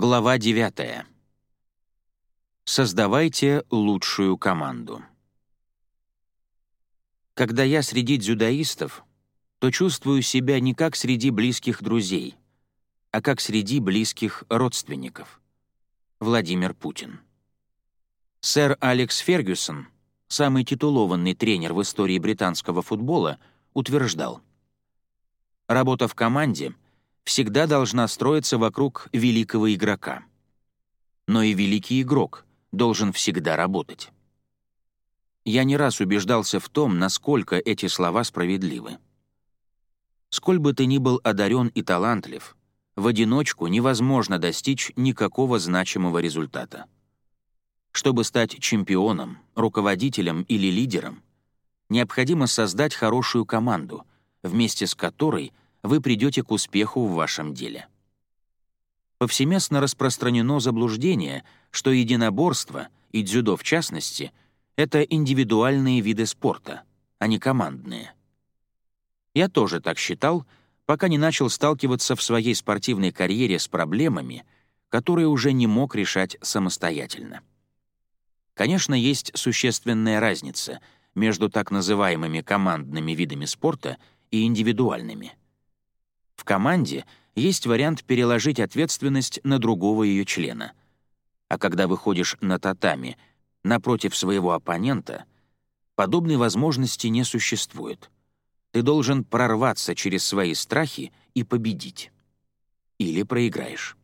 Глава 9. Создавайте лучшую команду. Когда я среди дзюдоистов, то чувствую себя не как среди близких друзей, а как среди близких родственников. Владимир Путин. Сэр Алекс Фергюсон, самый титулованный тренер в истории британского футбола, утверждал, «Работа в команде — всегда должна строиться вокруг великого игрока. Но и великий игрок должен всегда работать. Я не раз убеждался в том, насколько эти слова справедливы. Сколь бы ты ни был одарен и талантлив, в одиночку невозможно достичь никакого значимого результата. Чтобы стать чемпионом, руководителем или лидером, необходимо создать хорошую команду, вместе с которой — вы придете к успеху в вашем деле. Повсеместно распространено заблуждение, что единоборство, и дзюдо в частности, это индивидуальные виды спорта, а не командные. Я тоже так считал, пока не начал сталкиваться в своей спортивной карьере с проблемами, которые уже не мог решать самостоятельно. Конечно, есть существенная разница между так называемыми командными видами спорта и индивидуальными — в команде есть вариант переложить ответственность на другого ее члена. А когда выходишь на татами напротив своего оппонента, подобной возможности не существует. Ты должен прорваться через свои страхи и победить. Или проиграешь.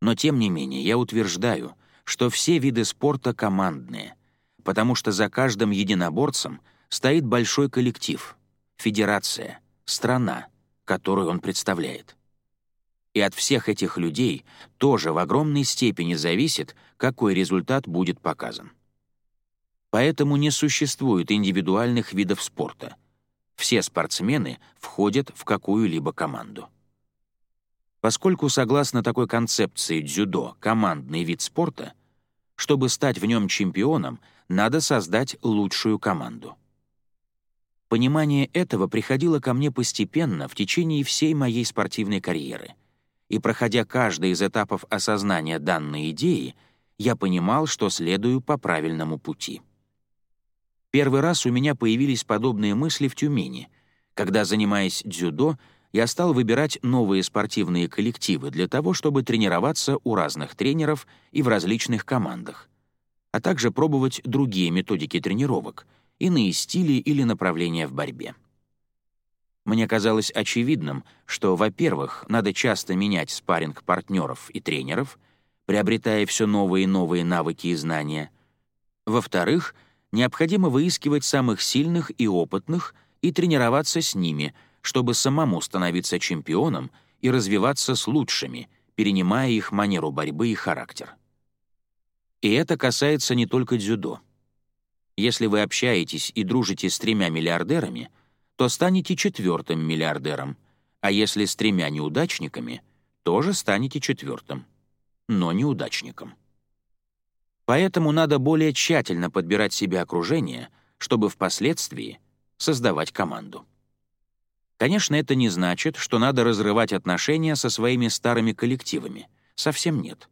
Но тем не менее, я утверждаю, что все виды спорта командные, потому что за каждым единоборцем стоит большой коллектив, федерация, страна — которую он представляет. И от всех этих людей тоже в огромной степени зависит, какой результат будет показан. Поэтому не существует индивидуальных видов спорта. Все спортсмены входят в какую-либо команду. Поскольку, согласно такой концепции дзюдо, командный вид спорта, чтобы стать в нем чемпионом, надо создать лучшую команду. Понимание этого приходило ко мне постепенно в течение всей моей спортивной карьеры. И проходя каждый из этапов осознания данной идеи, я понимал, что следую по правильному пути. Первый раз у меня появились подобные мысли в Тюмени, когда, занимаясь дзюдо, я стал выбирать новые спортивные коллективы для того, чтобы тренироваться у разных тренеров и в различных командах, а также пробовать другие методики тренировок — иные стили или направления в борьбе. Мне казалось очевидным, что, во-первых, надо часто менять спарринг партнеров и тренеров, приобретая все новые и новые навыки и знания. Во-вторых, необходимо выискивать самых сильных и опытных и тренироваться с ними, чтобы самому становиться чемпионом и развиваться с лучшими, перенимая их манеру борьбы и характер. И это касается не только дзюдо. Если вы общаетесь и дружите с тремя миллиардерами, то станете четвертым миллиардером, а если с тремя неудачниками, тоже станете четвертым, но неудачником. Поэтому надо более тщательно подбирать себе окружение, чтобы впоследствии создавать команду. Конечно, это не значит, что надо разрывать отношения со своими старыми коллективами. Совсем нет.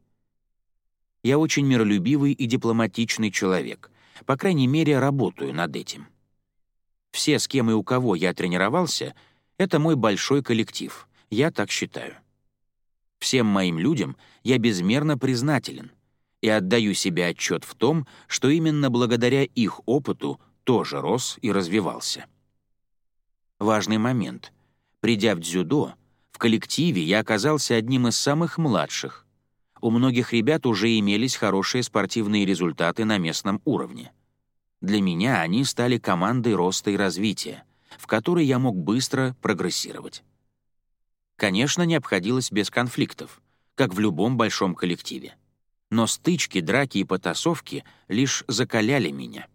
Я очень миролюбивый и дипломатичный человек, по крайней мере, работаю над этим. Все, с кем и у кого я тренировался, это мой большой коллектив. Я так считаю. Всем моим людям я безмерно признателен и отдаю себе отчет в том, что именно благодаря их опыту тоже рос и развивался. Важный момент. Придя в дзюдо, в коллективе я оказался одним из самых младших, у многих ребят уже имелись хорошие спортивные результаты на местном уровне. Для меня они стали командой роста и развития, в которой я мог быстро прогрессировать. Конечно, не обходилось без конфликтов, как в любом большом коллективе. Но стычки, драки и потасовки лишь закаляли меня.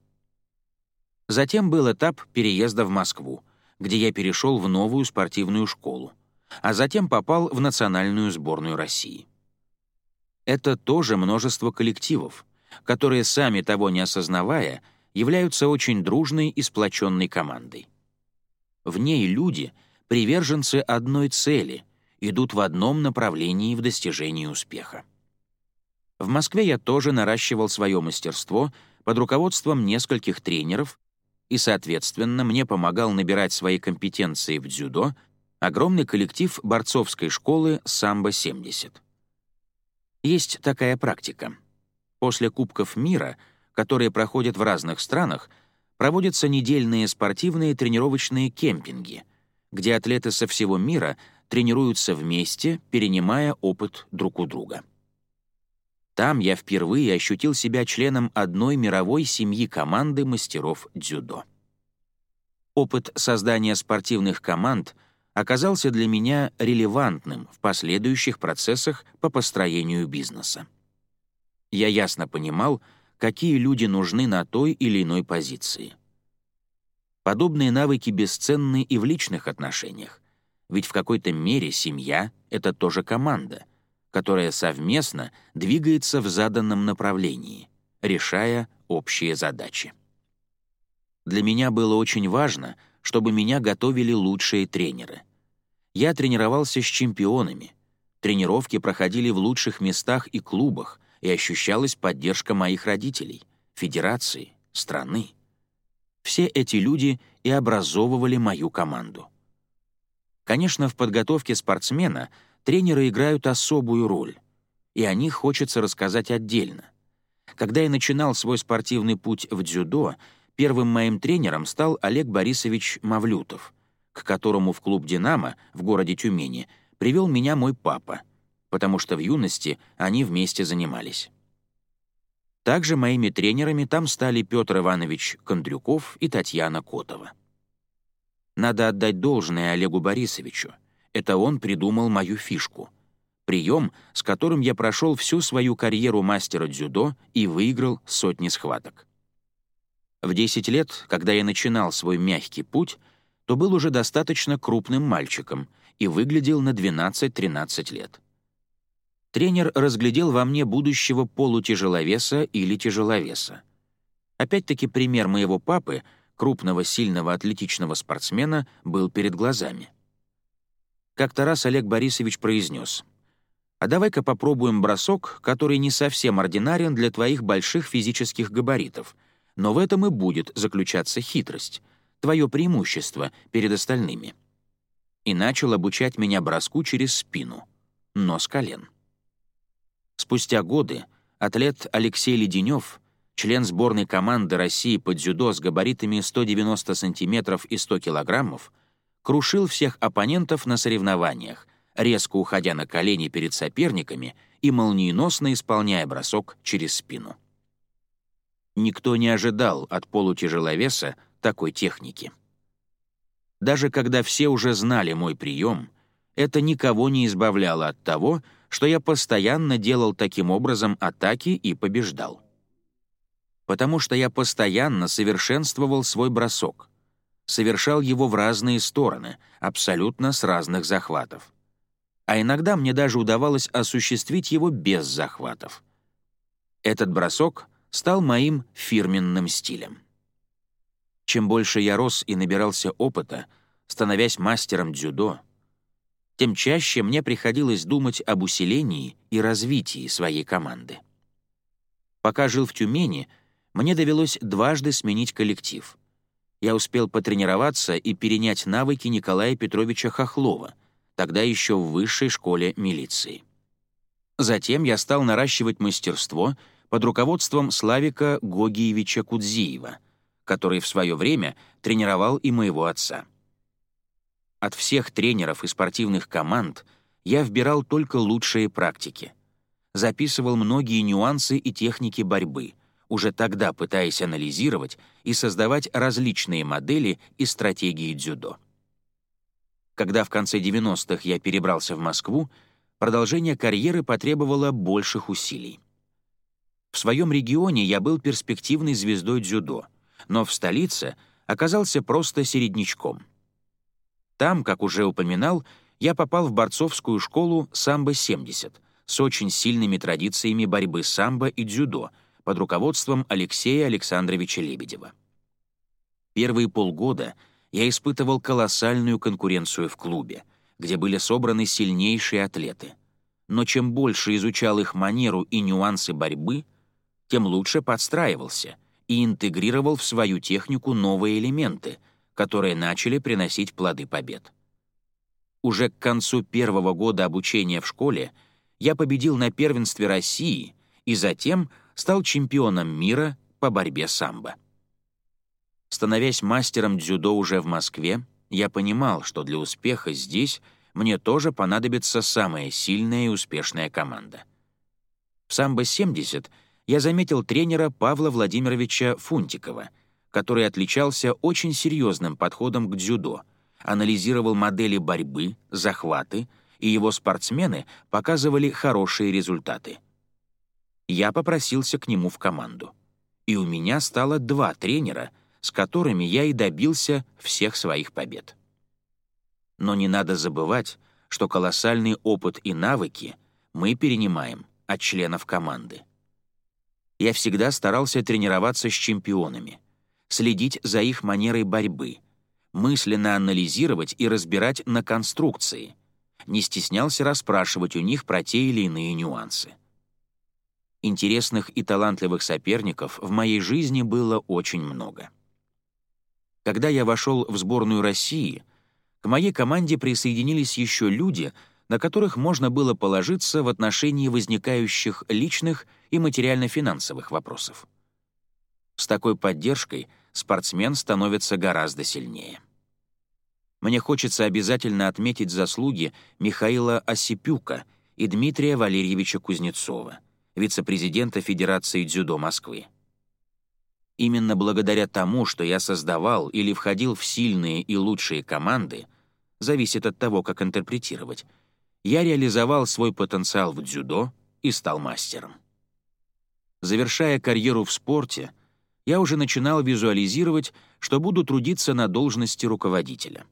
Затем был этап переезда в Москву, где я перешел в новую спортивную школу, а затем попал в национальную сборную России это тоже множество коллективов, которые, сами того не осознавая, являются очень дружной и сплоченной командой. В ней люди — приверженцы одной цели идут в одном направлении в достижении успеха. В Москве я тоже наращивал свое мастерство под руководством нескольких тренеров, и, соответственно, мне помогал набирать свои компетенции в дзюдо огромный коллектив борцовской школы «Самбо-70». Есть такая практика. После Кубков мира, которые проходят в разных странах, проводятся недельные спортивные тренировочные кемпинги, где атлеты со всего мира тренируются вместе, перенимая опыт друг у друга. Там я впервые ощутил себя членом одной мировой семьи команды мастеров дзюдо. Опыт создания спортивных команд оказался для меня релевантным в последующих процессах по построению бизнеса. Я ясно понимал, какие люди нужны на той или иной позиции. Подобные навыки бесценны и в личных отношениях, ведь в какой-то мере семья — это тоже команда — которая совместно двигается в заданном направлении, решая общие задачи. Для меня было очень важно, чтобы меня готовили лучшие тренеры. Я тренировался с чемпионами. Тренировки проходили в лучших местах и клубах, и ощущалась поддержка моих родителей, федерации, страны. Все эти люди и образовывали мою команду. Конечно, в подготовке спортсмена — тренеры играют особую роль, и о них хочется рассказать отдельно. Когда я начинал свой спортивный путь в дзюдо, первым моим тренером стал Олег Борисович Мавлютов, к которому в клуб «Динамо» в городе Тюмени привел меня мой папа, потому что в юности они вместе занимались. Также моими тренерами там стали Петр Иванович Кондрюков и Татьяна Котова. Надо отдать должное Олегу Борисовичу — это он придумал мою фишку. Прием, с которым я прошел всю свою карьеру мастера дзюдо и выиграл сотни схваток. В 10 лет, когда я начинал свой мягкий путь, то был уже достаточно крупным мальчиком и выглядел на 12-13 лет. Тренер разглядел во мне будущего полутяжеловеса или тяжеловеса. Опять-таки пример моего папы, крупного, сильного, атлетичного спортсмена, был перед глазами. Как-то раз Олег Борисович произнес, «А давай-ка попробуем бросок, который не совсем ординарен для твоих больших физических габаритов, но в этом и будет заключаться хитрость, твое преимущество перед остальными». И начал обучать меня броску через спину, но с колен. Спустя годы атлет Алексей Леденев, член сборной команды России по дзюдо с габаритами 190 сантиметров и 100 килограммов, крушил всех оппонентов на соревнованиях, резко уходя на колени перед соперниками и молниеносно исполняя бросок через спину. Никто не ожидал от полутяжеловеса такой техники. Даже когда все уже знали мой прием, это никого не избавляло от того, что я постоянно делал таким образом атаки и побеждал. Потому что я постоянно совершенствовал свой бросок — совершал его в разные стороны, абсолютно с разных захватов. А иногда мне даже удавалось осуществить его без захватов. Этот бросок стал моим фирменным стилем. Чем больше я рос и набирался опыта, становясь мастером дзюдо, тем чаще мне приходилось думать об усилении и развитии своей команды. Пока жил в Тюмени, мне довелось дважды сменить коллектив — я успел потренироваться и перенять навыки Николая Петровича Хохлова, тогда еще в высшей школе милиции. Затем я стал наращивать мастерство под руководством Славика Гогиевича Кудзиева, который в свое время тренировал и моего отца. От всех тренеров и спортивных команд я вбирал только лучшие практики. Записывал многие нюансы и техники борьбы — уже тогда пытаясь анализировать и создавать различные модели и стратегии дзюдо. Когда в конце 90-х я перебрался в Москву, продолжение карьеры потребовало больших усилий. В своем регионе я был перспективной звездой дзюдо, но в столице оказался просто середнячком. Там, как уже упоминал, я попал в борцовскую школу «Самбо-70» с очень сильными традициями борьбы самбо и дзюдо — под руководством Алексея Александровича Лебедева. Первые полгода я испытывал колоссальную конкуренцию в клубе, где были собраны сильнейшие атлеты. Но чем больше изучал их манеру и нюансы борьбы, тем лучше подстраивался и интегрировал в свою технику новые элементы, которые начали приносить плоды побед. Уже к концу первого года обучения в школе я победил на первенстве России и затем стал чемпионом мира по борьбе самбо. Становясь мастером дзюдо уже в Москве, я понимал, что для успеха здесь мне тоже понадобится самая сильная и успешная команда. В самбо-70 я заметил тренера Павла Владимировича Фунтикова, который отличался очень серьезным подходом к дзюдо, анализировал модели борьбы, захваты, и его спортсмены показывали хорошие результаты. Я попросился к нему в команду. И у меня стало два тренера — с которыми я и добился всех своих побед. Но не надо забывать, что колоссальный опыт и навыки мы перенимаем от членов команды. Я всегда старался тренироваться с чемпионами, следить за их манерой борьбы, мысленно анализировать и разбирать на конструкции, не стеснялся расспрашивать у них про те или иные нюансы. Интересных и талантливых соперников в моей жизни было очень много. Когда я вошел в сборную России, к моей команде присоединились еще люди, на которых можно было положиться в отношении возникающих личных и материально-финансовых вопросов. С такой поддержкой спортсмен становится гораздо сильнее. Мне хочется обязательно отметить заслуги Михаила Осипюка и Дмитрия Валерьевича Кузнецова, вице-президента Федерации дзюдо Москвы. Именно благодаря тому, что я создавал или входил в сильные и лучшие команды, зависит от того, как интерпретировать, я реализовал свой потенциал в дзюдо и стал мастером. Завершая карьеру в спорте, я уже начинал визуализировать, что буду трудиться на должности руководителя.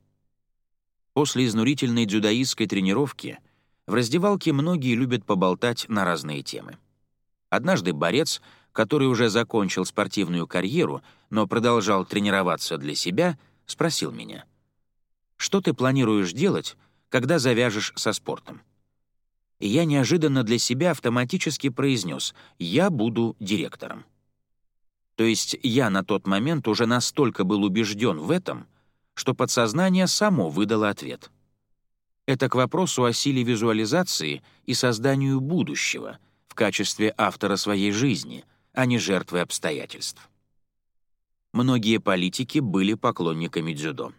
После изнурительной дзюдоистской тренировки в раздевалке многие любят поболтать на разные темы. Однажды борец — который уже закончил спортивную карьеру, но продолжал тренироваться для себя, спросил меня, «Что ты планируешь делать, когда завяжешь со спортом?» И я неожиданно для себя автоматически произнес «Я буду директором». То есть я на тот момент уже настолько был убежден в этом, что подсознание само выдало ответ. Это к вопросу о силе визуализации и созданию будущего в качестве автора своей жизни — а не жертвы обстоятельств. Многие политики были поклонниками дзюдо.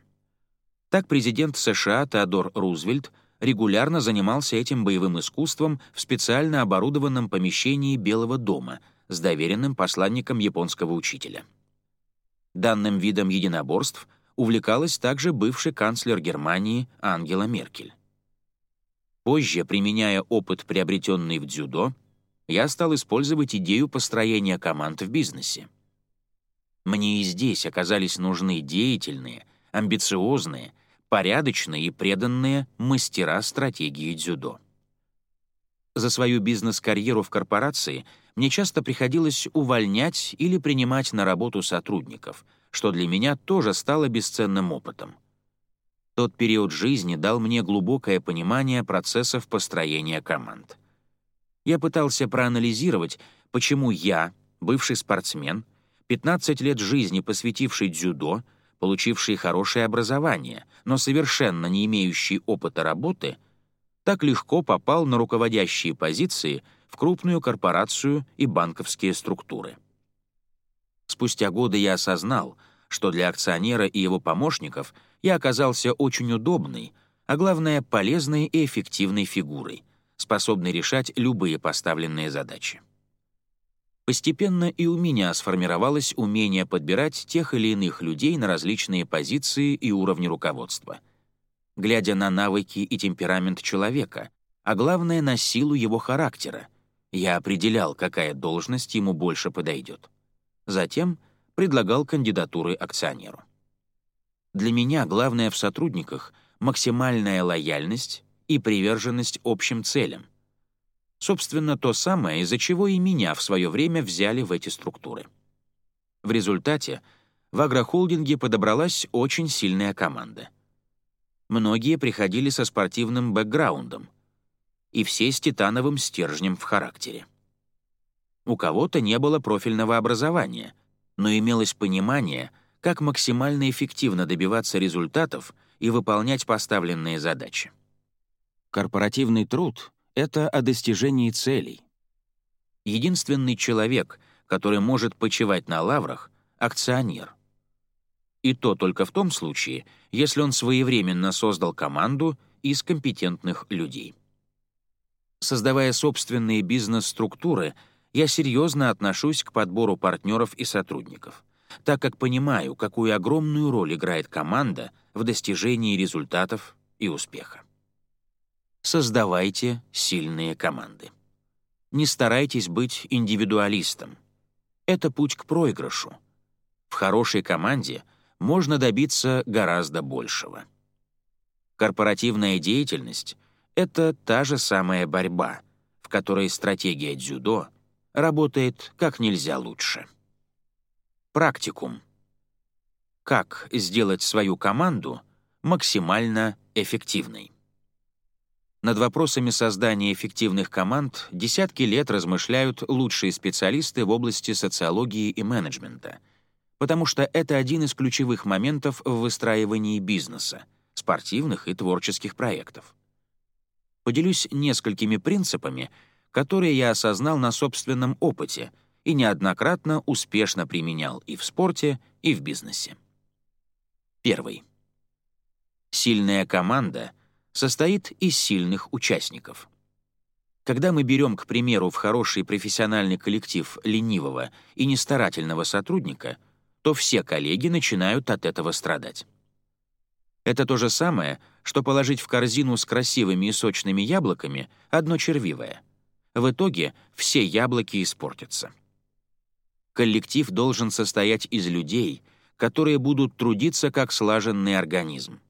Так президент США Теодор Рузвельт регулярно занимался этим боевым искусством в специально оборудованном помещении Белого дома с доверенным посланником японского учителя. Данным видом единоборств увлекалась также бывший канцлер Германии Ангела Меркель. Позже, применяя опыт, приобретенный в дзюдо, я стал использовать идею построения команд в бизнесе. Мне и здесь оказались нужны деятельные, амбициозные, порядочные и преданные мастера стратегии дзюдо. За свою бизнес-карьеру в корпорации мне часто приходилось увольнять или принимать на работу сотрудников, что для меня тоже стало бесценным опытом. Тот период жизни дал мне глубокое понимание процессов построения команд — я пытался проанализировать, почему я, бывший спортсмен, 15 лет жизни посвятивший дзюдо, получивший хорошее образование, но совершенно не имеющий опыта работы, так легко попал на руководящие позиции в крупную корпорацию и банковские структуры. Спустя годы я осознал, что для акционера и его помощников я оказался очень удобной, а главное, полезной и эффективной фигурой — способный решать любые поставленные задачи. Постепенно и у меня сформировалось умение подбирать тех или иных людей на различные позиции и уровни руководства. Глядя на навыки и темперамент человека, а главное — на силу его характера, я определял, какая должность ему больше подойдет. Затем предлагал кандидатуры акционеру. Для меня главное в сотрудниках — максимальная лояльность и приверженность общим целям. Собственно, то самое, из-за чего и меня в свое время взяли в эти структуры. В результате в агрохолдинге подобралась очень сильная команда. Многие приходили со спортивным бэкграундом, и все с титановым стержнем в характере. У кого-то не было профильного образования, но имелось понимание, как максимально эффективно добиваться результатов и выполнять поставленные задачи. Корпоративный труд — это о достижении целей. Единственный человек, который может почивать на лаврах — акционер. И то только в том случае, если он своевременно создал команду из компетентных людей. Создавая собственные бизнес-структуры, я серьезно отношусь к подбору партнеров и сотрудников, так как понимаю, какую огромную роль играет команда в достижении результатов и успеха. Создавайте сильные команды. Не старайтесь быть индивидуалистом. Это путь к проигрышу. В хорошей команде можно добиться гораздо большего. Корпоративная деятельность это та же самая борьба, в которой стратегия дзюдо работает как нельзя лучше. Практикум. Как сделать свою команду максимально эффективной? Над вопросами создания эффективных команд десятки лет размышляют лучшие специалисты в области социологии и менеджмента, потому что это один из ключевых моментов в выстраивании бизнеса, спортивных и творческих проектов поделюсь несколькими принципами, которые я осознал на собственном опыте и неоднократно успешно применял и в спорте, и в бизнесе. Первый. Сильная команда состоит из сильных участников. Когда мы берем, к примеру, в хороший профессиональный коллектив ленивого и нестарательного сотрудника, то все коллеги начинают от этого страдать. Это то же самое, что положить в корзину с красивыми и сочными яблоками одно червивое. В итоге все яблоки испортятся. Коллектив должен состоять из людей, которые будут трудиться как слаженный организм,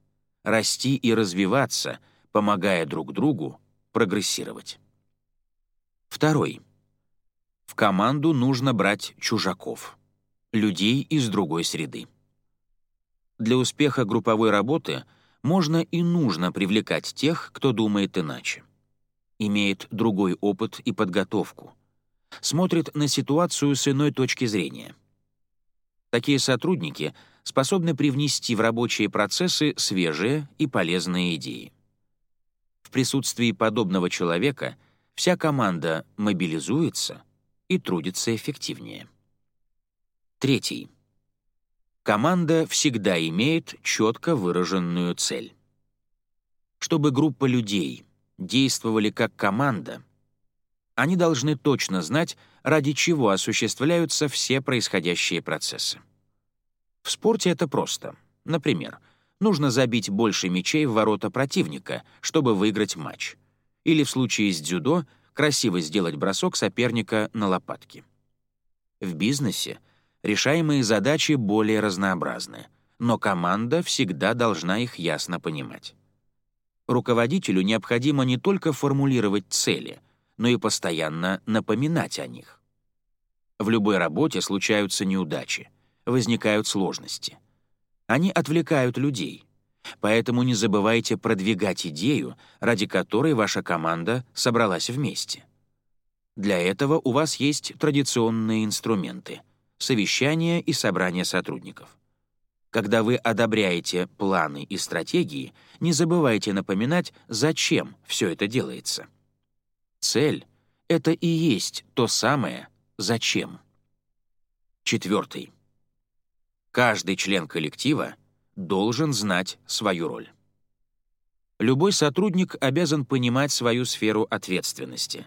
расти и развиваться, помогая друг другу прогрессировать. Второй. В команду нужно брать чужаков, людей из другой среды. Для успеха групповой работы можно и нужно привлекать тех, кто думает иначе. Имеет другой опыт и подготовку. Смотрит на ситуацию с иной точки зрения. Такие сотрудники способны привнести в рабочие процессы свежие и полезные идеи. В присутствии подобного человека вся команда мобилизуется и трудится эффективнее. Третий. Команда всегда имеет четко выраженную цель. Чтобы группа людей действовали как команда, они должны точно знать, ради чего осуществляются все происходящие процессы. В спорте это просто. Например, нужно забить больше мячей в ворота противника, чтобы выиграть матч. Или в случае с дзюдо красиво сделать бросок соперника на лопатки. В бизнесе — решаемые задачи более разнообразны, но команда всегда должна их ясно понимать. Руководителю необходимо не только формулировать цели, но и постоянно напоминать о них. В любой работе случаются неудачи, возникают сложности. Они отвлекают людей, поэтому не забывайте продвигать идею, ради которой ваша команда собралась вместе. Для этого у вас есть традиционные инструменты — совещания и собрания сотрудников. Когда вы одобряете планы и стратегии, не забывайте напоминать, зачем все это делается. Цель — это и есть то самое «зачем». Четвертый. Каждый член коллектива должен знать свою роль. Любой сотрудник обязан понимать свою сферу ответственности,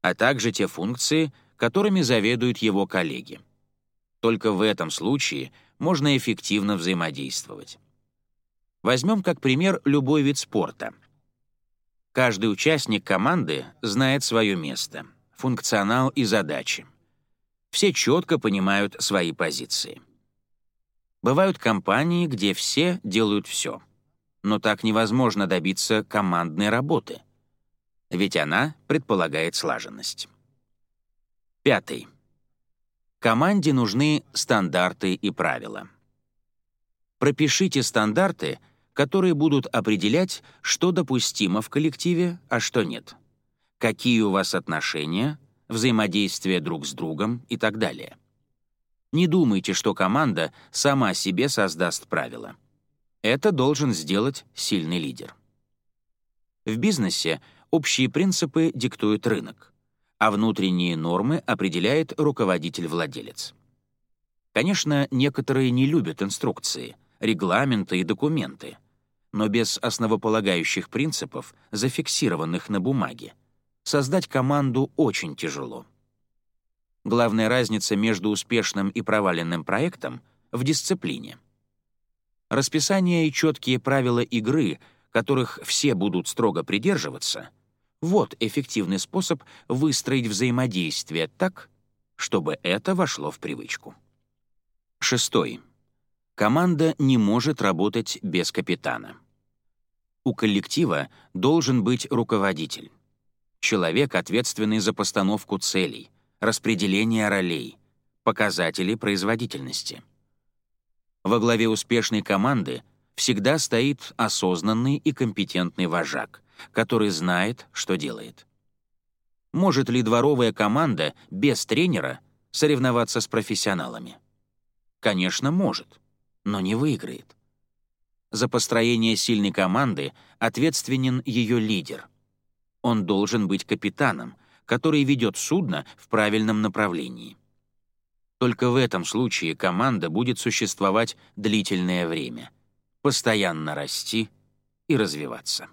а также те функции, которыми заведуют его коллеги. Только в этом случае можно эффективно взаимодействовать. Возьмем как пример любой вид спорта. Каждый участник команды знает свое место, функционал и задачи. Все четко понимают свои позиции. Бывают компании, где все делают все. Но так невозможно добиться командной работы, ведь она предполагает слаженность. Пятый. Команде нужны стандарты и правила. Пропишите стандарты, которые будут определять, что допустимо в коллективе, а что нет. Какие у вас отношения, взаимодействие друг с другом и так далее. Не думайте, что команда сама себе создаст правила. Это должен сделать сильный лидер. В бизнесе общие принципы диктует рынок, а внутренние нормы определяет руководитель-владелец. Конечно, некоторые не любят инструкции, регламенты и документы, но без основополагающих принципов, зафиксированных на бумаге, создать команду очень тяжело. Главная разница между успешным и проваленным проектом в дисциплине. Расписание и четкие правила игры, которых все будут строго придерживаться, вот эффективный способ выстроить взаимодействие так, чтобы это вошло в привычку. Шестой. Команда не может работать без капитана. У коллектива должен быть руководитель. Человек, ответственный за постановку целей, распределение ролей, показатели производительности. Во главе успешной команды всегда стоит осознанный и компетентный вожак, который знает, что делает. Может ли дворовая команда без тренера соревноваться с профессионалами? Конечно, может, но не выиграет. За построение сильной команды ответственен ее лидер. Он должен быть капитаном, который ведет судно в правильном направлении. Только в этом случае команда будет существовать длительное время, постоянно расти и развиваться.